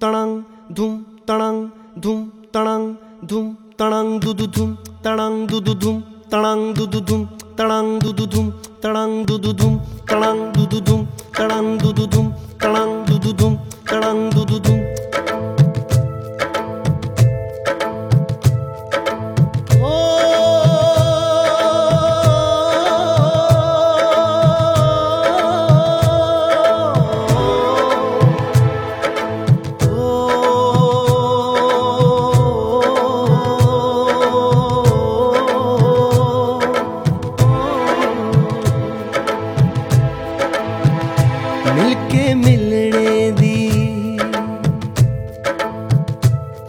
tanang dhum tanang dhum tanang dhum tanang du du dhum tanang du du dhum tanang du du dhum tanang du du dhum tanang du du dhum tanang du du dhum tanang du du dhum tanang du du dhum tanang du du dhum मिलके मिलने दी।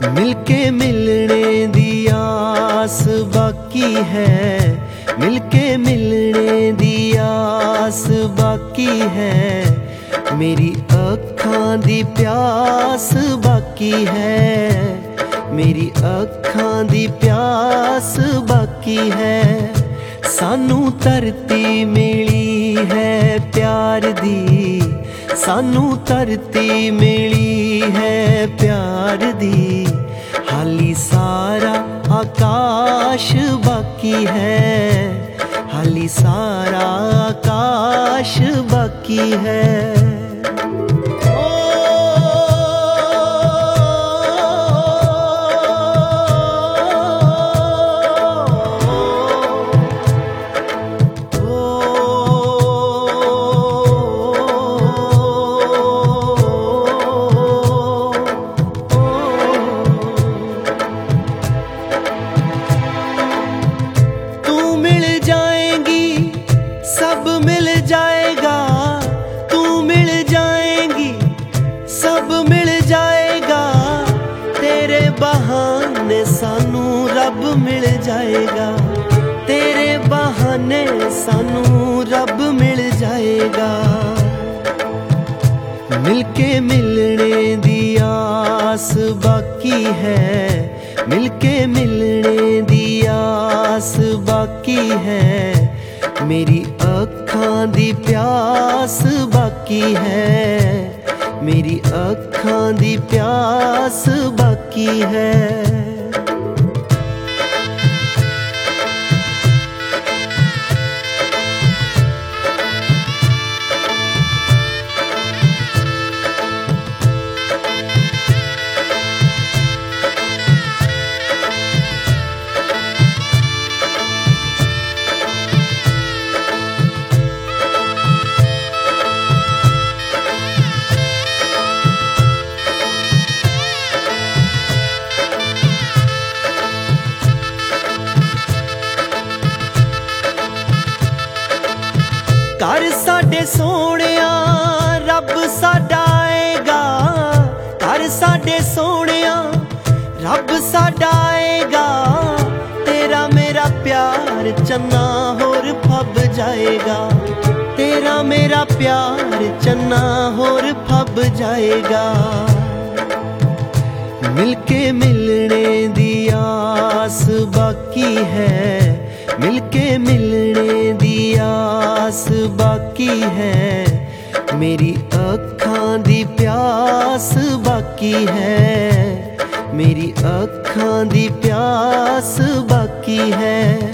मिलके मिलने दी आस बाकी है। मिलके मिलने दी आस बाकी है। मेरी अखा दी प्यास बाकी है। मेरी अखा दी प्यास बाकी है। सानू धरती मिली ਹੈ ਪਿਆਰ ਦੀ, ਸਾਨੂੰ ਧਰਤੀ ਮਿਲੀ ਹੈ ਪਿਆਰ ਦੀ। ਹਾਲੀ ਸਾਰਾ ਆਕਾਸ਼ ਬਾਕੀ ਹੈ, ਹਾਲੀ ਸਾਰਾ ਆਕਾਸ਼ ਬਾਕੀ ਹੈ। रब मिल जाएगा। तेरे बहाने सानू रब मिल जाएगा। मिलके मिलने दी आस बाकी है। मिलके मिलने दी आस बाकी है। मेरी अखां दी प्यास बाकी है। मेरी अखां दी प्यास बाकी है। ਘਰ ਸਾਡੇ ਸੋਹਣਿਆ ਰੱਬ ਸਾਡਾ ਆਏਗਾ ਘਰ ਸਾਡੇ ਸੋਹਣਿਆ ਰੱਬ ਸਾਡਾ ਆਏਗਾ ਤੇਰਾ ਮੇਰਾ ਪਿਆਰ ਚੰਨਾ ਹੋਰ ਫੱਬ ਜਾਏਗਾ ਤੇਰਾ ਮੇਰਾ ਪਿਆਰ ਚੰਨਾ ਹੋਰ ਫੱਬ ਜਾਏਗਾ मिलके मिलने दी आस बाकी है मिलके मिलने दी आस बाकी है। मेरी अखां दी प्यास बाकी है। मेरी अखां दी प्यास बाकी है।